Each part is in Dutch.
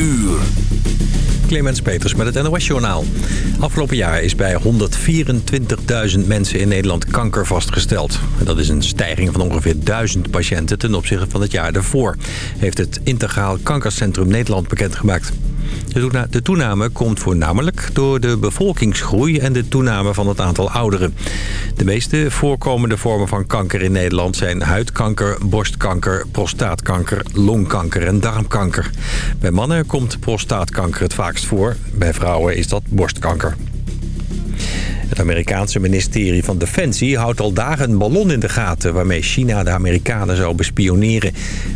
uur. Clemens Peters met het NOS-journaal. Afgelopen jaar is bij 124.000 mensen in Nederland kanker vastgesteld. Dat is een stijging van ongeveer 1000 patiënten ten opzichte van het jaar daarvoor... heeft het Integraal Kankercentrum Nederland bekendgemaakt. De toename komt voornamelijk door de bevolkingsgroei en de toename van het aantal ouderen. De meeste voorkomende vormen van kanker in Nederland zijn huidkanker, borstkanker, prostaatkanker, longkanker en darmkanker. Bij mannen komt prostaatkanker het vaakst voor, bij vrouwen is dat borstkanker. Het Amerikaanse ministerie van Defensie houdt al dagen een ballon in de gaten... waarmee China de Amerikanen zou bespioneren.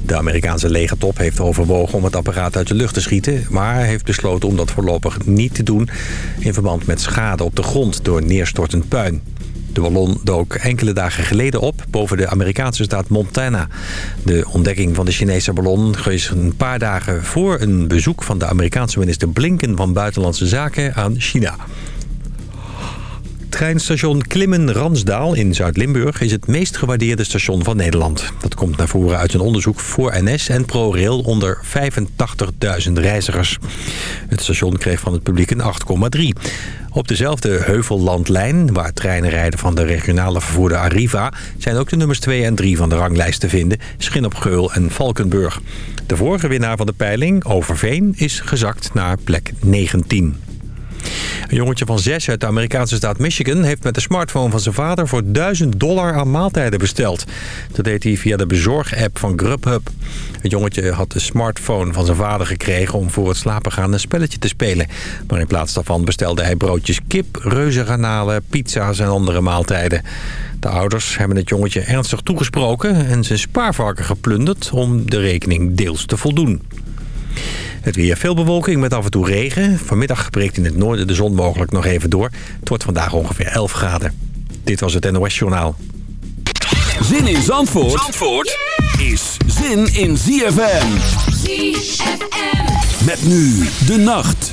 De Amerikaanse legertop heeft overwogen om het apparaat uit de lucht te schieten... maar heeft besloten om dat voorlopig niet te doen... in verband met schade op de grond door neerstortend puin. De ballon dook enkele dagen geleden op boven de Amerikaanse staat Montana. De ontdekking van de Chinese ballon is een paar dagen voor een bezoek van de Amerikaanse minister Blinken van Buitenlandse Zaken aan China. Treinstation Klimmen-Ransdaal in Zuid-Limburg is het meest gewaardeerde station van Nederland. Dat komt naar voren uit een onderzoek voor NS en ProRail onder 85.000 reizigers. Het station kreeg van het publiek een 8,3. Op dezelfde Heuvellandlijn, waar treinen rijden van de regionale vervoerder Arriva... zijn ook de nummers 2 en 3 van de ranglijst te vinden, Schin op Geul en Valkenburg. De vorige winnaar van de peiling, Overveen, is gezakt naar plek 19. Een jongetje van zes uit de Amerikaanse staat Michigan... heeft met de smartphone van zijn vader voor 1000 dollar aan maaltijden besteld. Dat deed hij via de bezorg-app van Grubhub. Het jongetje had de smartphone van zijn vader gekregen... om voor het slapen gaan een spelletje te spelen. Maar in plaats daarvan bestelde hij broodjes kip, reuzengarnalen, pizza's en andere maaltijden. De ouders hebben het jongetje ernstig toegesproken... en zijn spaarvarken geplunderd om de rekening deels te voldoen. Het weer veel bewolking met af en toe regen. Vanmiddag breekt in het noorden de zon mogelijk nog even door. Het wordt vandaag ongeveer 11 graden. Dit was het NOS Journaal. Zin in Zandvoort, Zandvoort is zin in ZFM. ZFM. Met nu de nacht.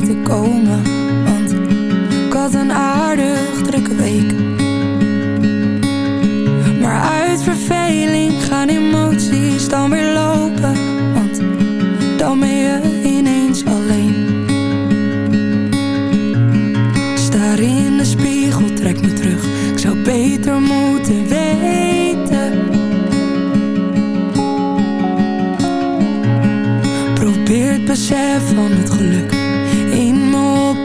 te komen. Want ik had een aardig drukke week. Maar uit verveling gaan emoties dan weer lopen. Want dan ben je ineens alleen. Staar in de spiegel, trek me terug. Ik zou beter moeten weten. Probeer het besef van het geluk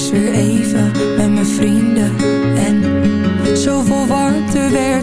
dus weer even met mijn vrienden. En zoveel warmte weer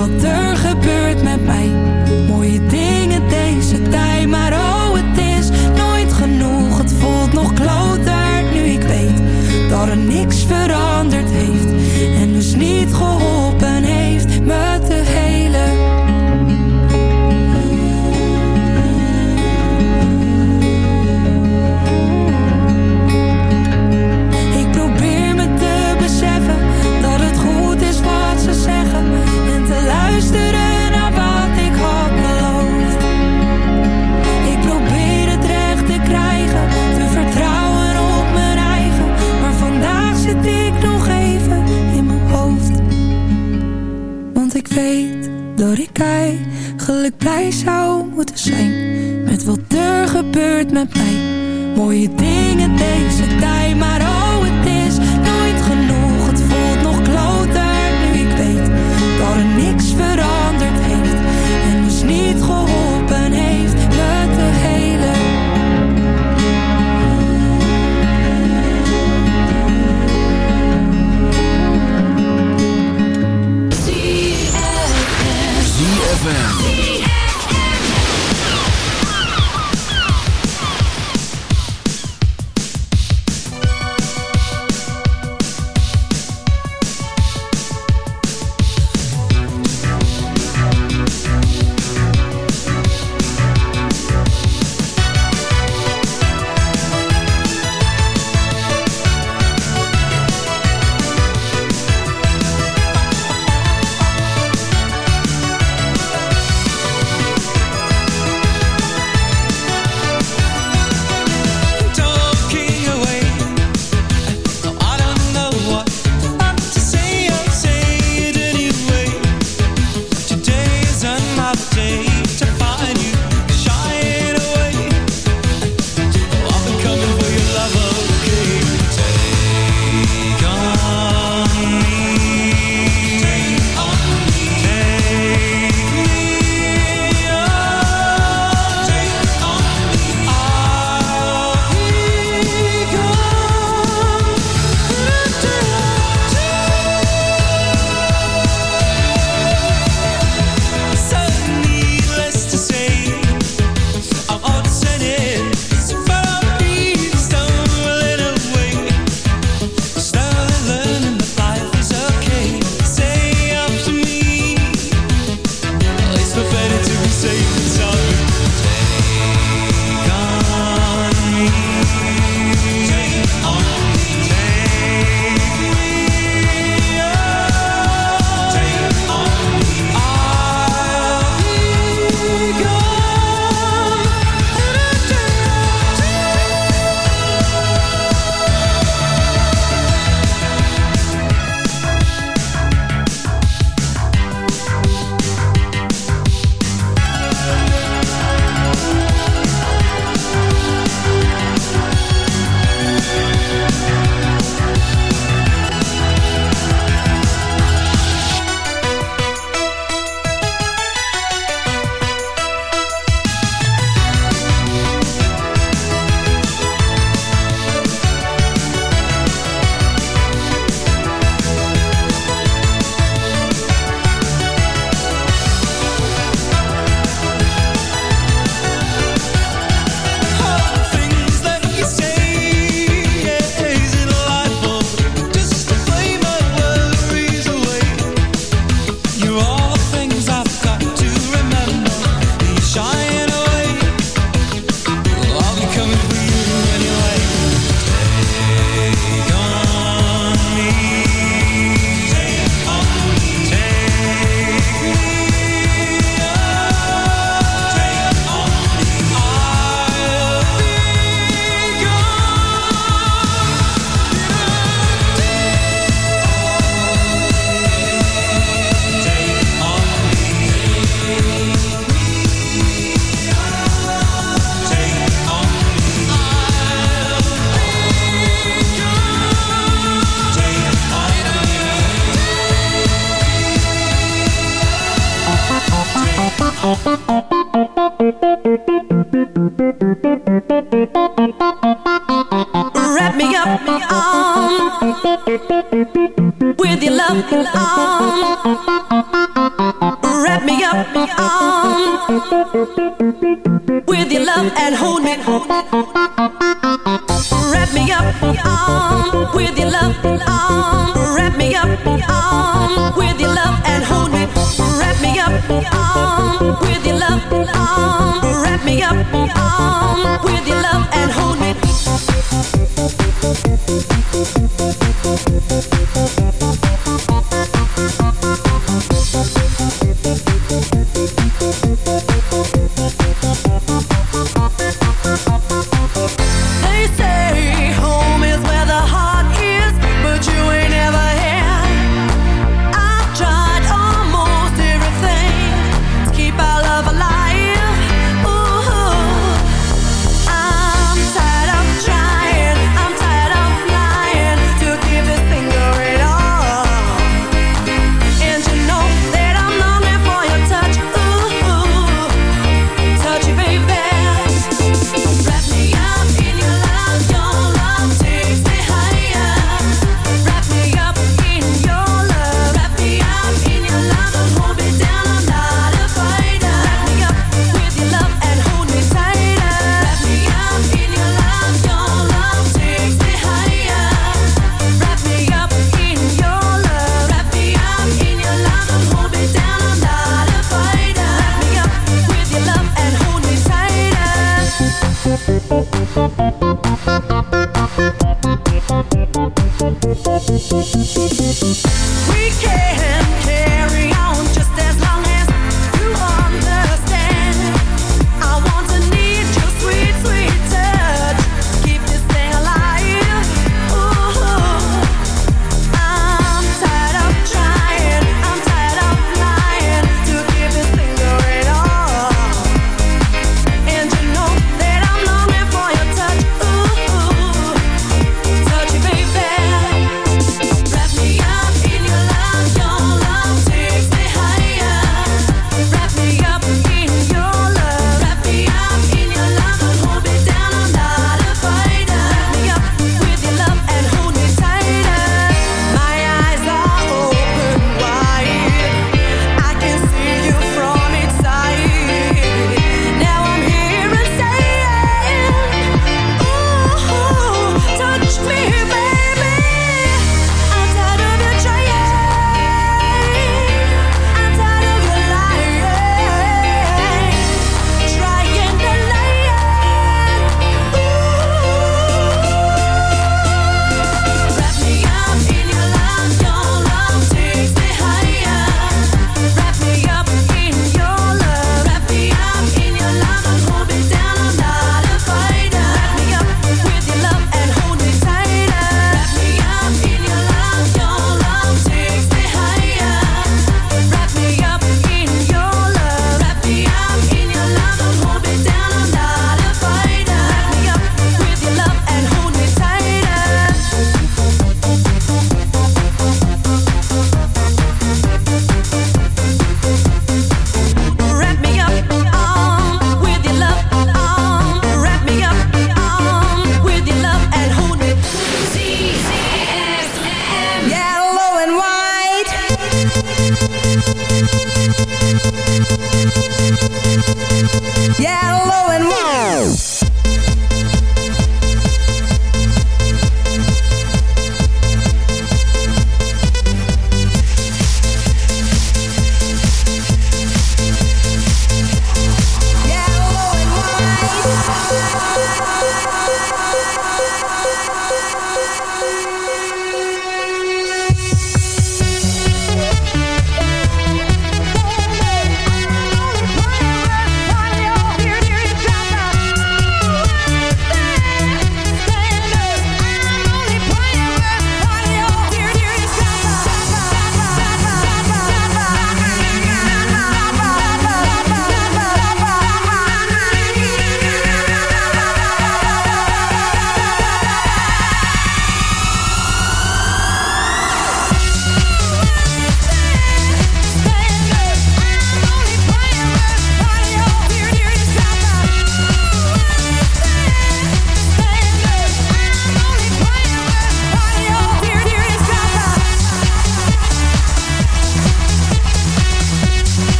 wat er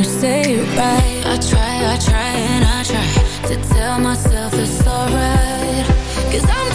you say it right. I try, I try and I try To tell myself it's alright. Cause I'm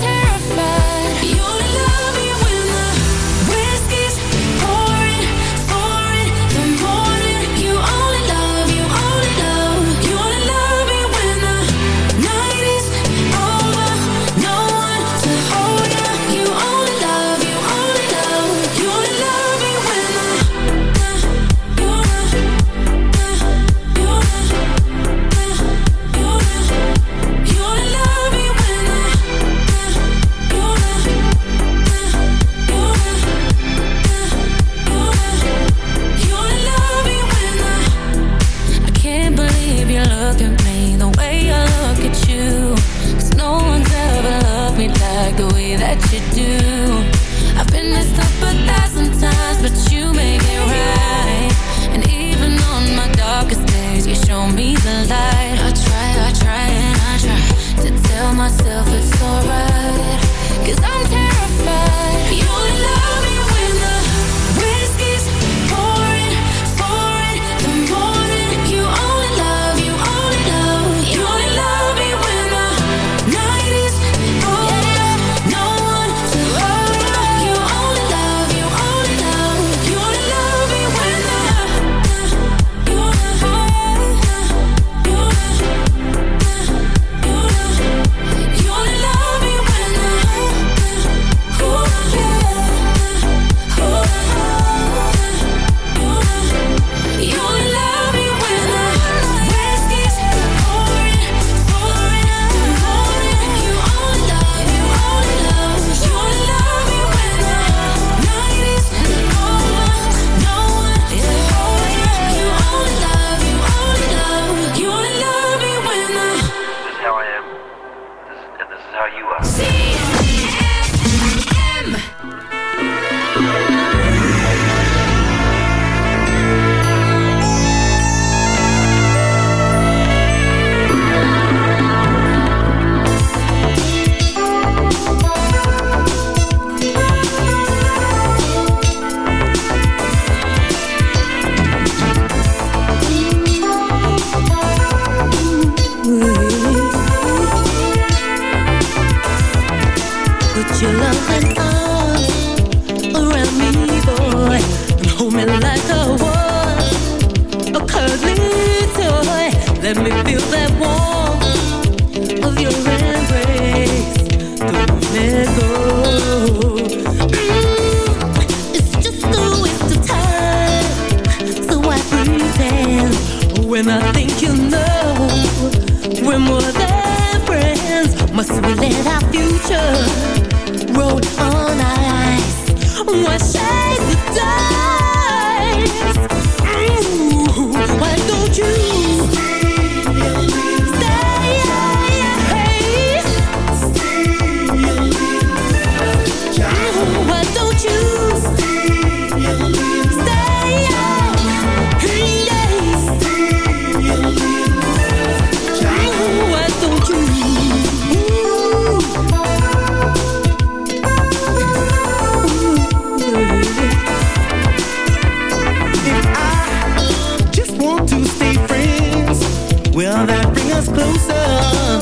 Will that bring us closer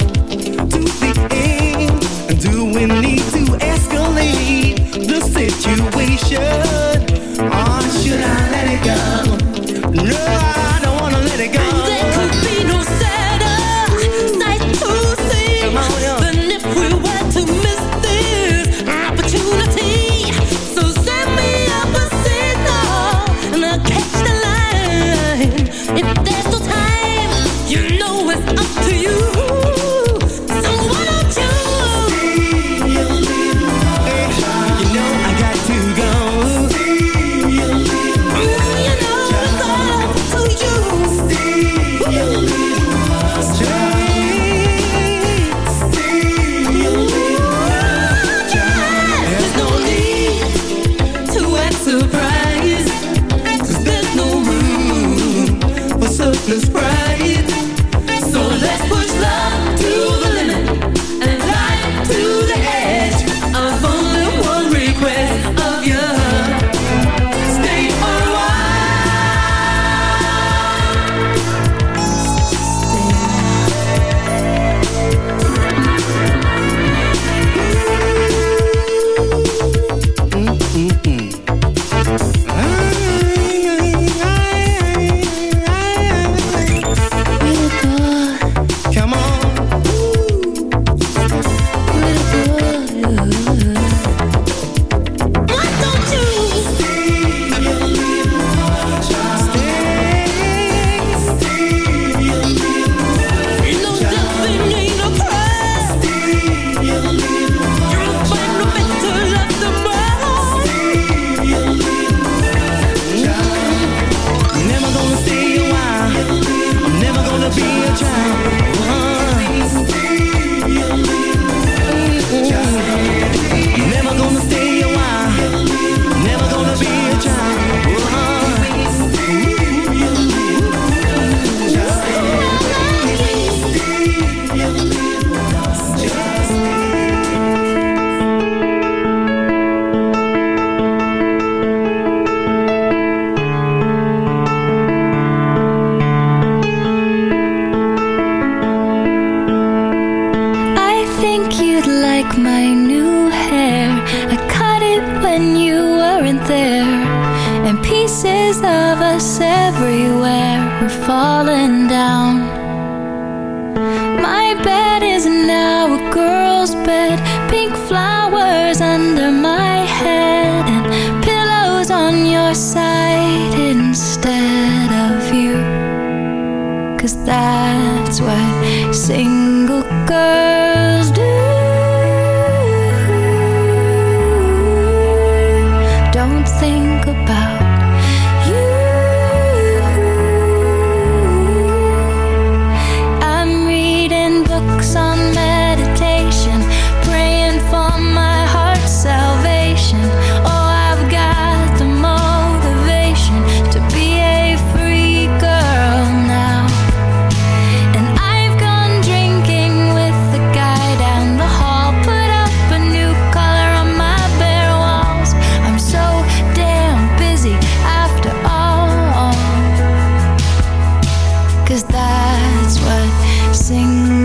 to the end? And do we need to escalate the situation? Or should I let it go? Cause that's what single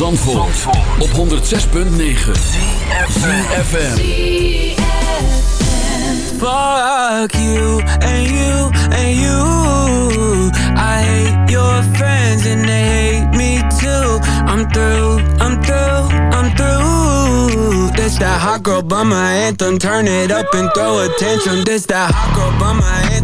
van Zandvoort, op 106.9 CFFM Fuck you and you and you. I hate your friends and they hate me too. I'm through, I'm through, I'm through. This that hot girl bummer anthem Turn it up and throw a tantrum This that hot girl bummer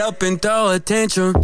up and throw a tantrum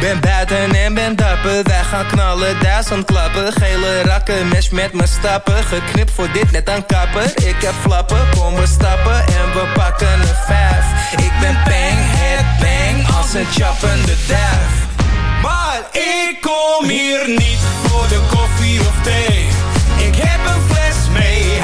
Ben buiten en ben dapper, wij gaan knallen, duizend klappen. Gele rakken, mes met mijn stappen. Geknipt voor dit net een kapper Ik heb flappen, kom we stappen en we pakken een vijf. Ik ben bang, head bang, als een chappende duif Maar ik kom hier niet voor de koffie of thee. Ik heb een fles mee,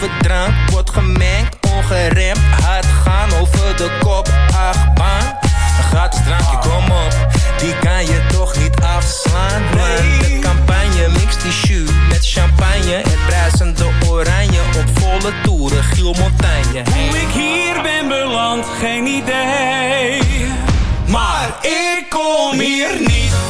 tent over drank wordt gemengd Ongeremd, hard gaan over de kop, achtbaan Een gratis drankje, kom op, die kan je toch niet afslaan Man, de campagne mixt die jus met champagne. Het bruisende oranje op volle toeren, Giel Montagne Hoe ik hier ben beland, geen idee. Maar ik kom hier niet